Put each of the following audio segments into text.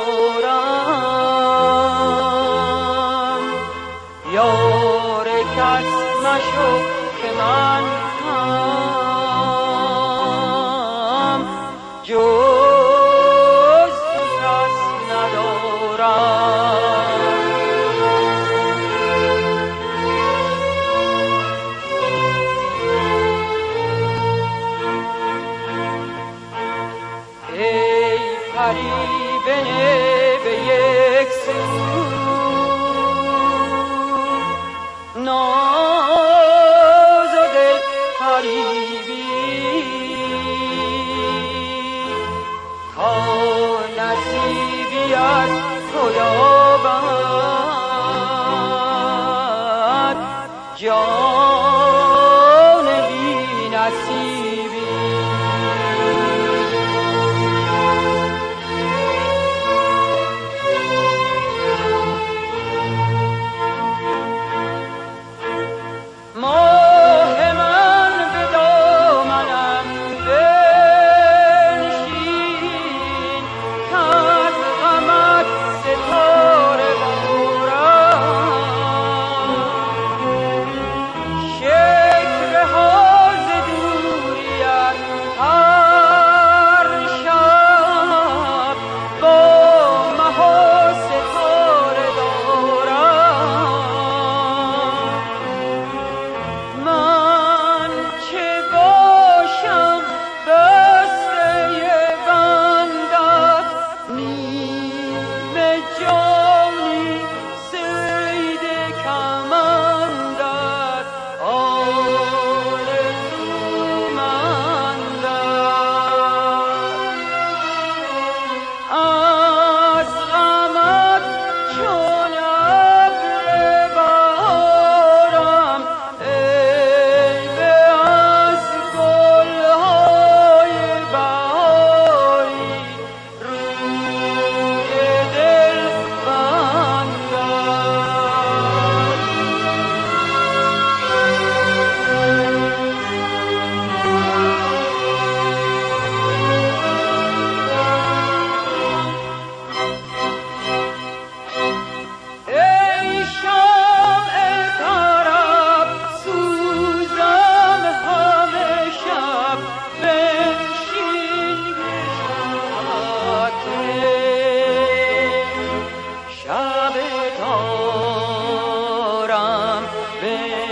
دارم یار کس نشو که من هم. جز کس ندارم. Maria. به یک سو. ناز و دل حریبی تا نصیبی از خدا بد Baby.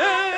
Hey!